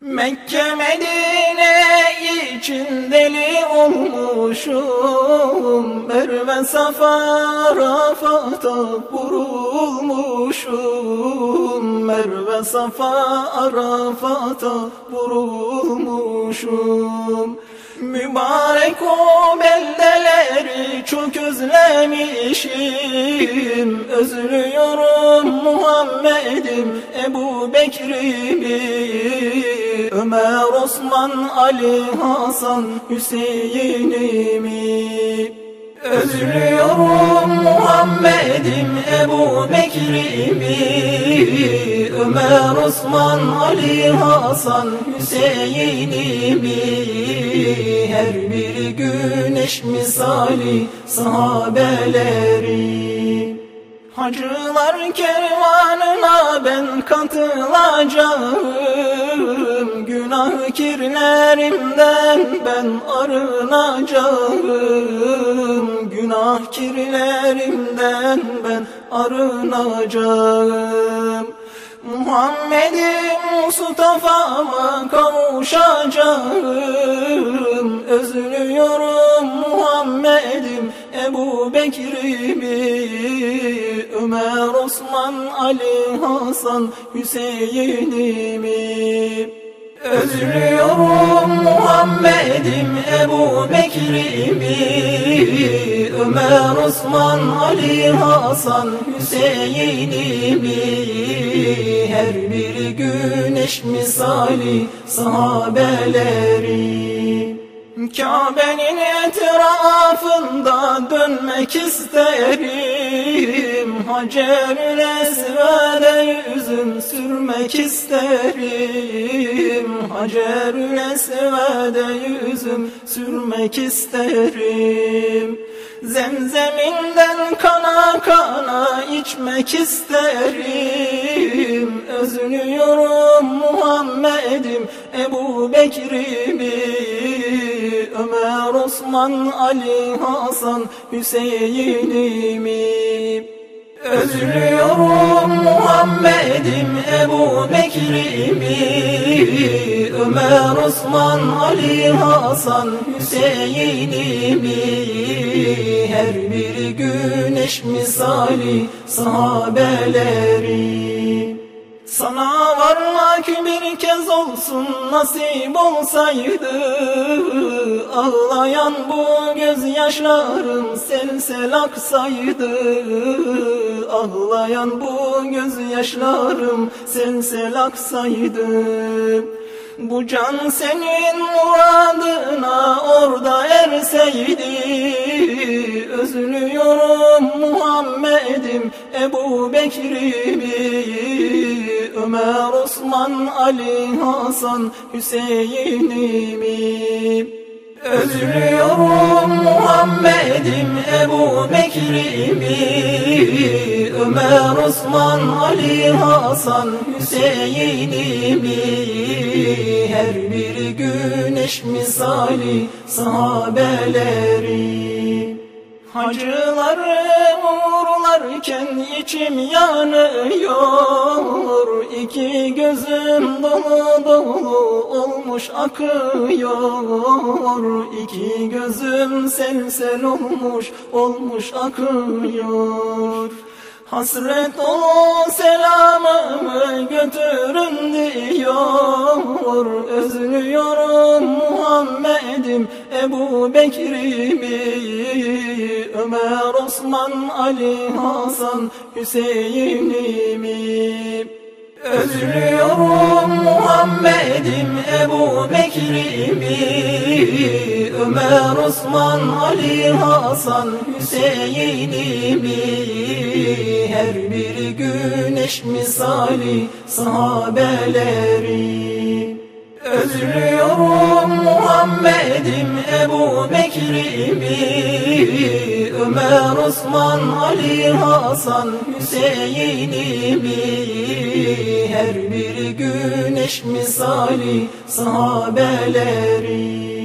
Mekke Medine için deli olmuşum. Merve Safa Rafat'a vurulmuşum. Merve Safa Rafat'a vurulmuşum. Mübarek o beldeleri çok özlemişim. Özlüyorum Muhammed'im Ebu Bekir'imi. Ömer, Osman, Ali, Hasan, Hüseyin'imi Özlüyorum Muhammed'im Ebu Bekir'imi Ömer, Osman, Ali, Hasan, Hüseyin'imi Her biri güneş misali sahabeleri Hacılar kervanına ben katılacağım. Günah kirlerimden ben arınacağım. Günah kirlerimden ben arınacağım. Muhammed'im Mustafa'ma kavuşacağım. Özlüyorum Ebu Bekir'imi Ömer, Osman, Ali, Hasan, Hüseyin'imi. Özlüyorum Muhammed'im Ebu Bekir'imi Ömer, Osman, Ali, Hasan, Hüseyin'imi. Her biri güneş misali sahabeleri Kabe'nin etrafında dönmek isterim. Hacerül Esved'e yüzüm sürmek isterim. Hacerül Esved'e yüzüm sürmek isterim. Zemzeminden kana kana içmek isterim. Özlüyorum Muhammed'im Ebu Bekir'imi Ömer, Osman, Ali, Hasan, Hüseyin'imi Özlüyorum Muhammed'im Ebu Bekir'imi Ömer, Osman, Ali, Hasan, Hüseyin'imi Her biri güneş misali sahabeleri. Sana varmak bir kez olsun nasip olsaydı Ağlayan bu gözyaşlarım sel sel aksaydı. Ağlayan bu gözyaşlarım sel sel aksaydı. Bu can senin muradına orada erseydi Ömer, Osman, Ali, Hasan, Hüseyin'imi Özlüyorum Muhammed'im Ebu Bekir'imi Ömer, Osman, Ali, Hasan, Hüseyin'imi Her biri güneş misali sahabeleri Hacıları uğurlarken içim yanıyor. İki gözüm dolu dolu olmuş akıyor. İki gözüm sel sel olmuş olmuş akıyor. Hasret dolu selamımı götürün diyor. Özlüyorum Muhammed'im Ebu Bekir'imi Ömer, Osman, Ali, Hasan, Hüseyin'imi Özlüyorum Muhammed'im Ebu Bekir'imi Ömer, Osman, Ali, Hasan, Hüseyin'imi Her biri güneş misali sahabeleri Özlüyorum Muhammed'im Ebu Bekir'imi Ömer, Osman, Ali, Hasan, Hüseyin'imi. Her biri güneş misali sahabeleri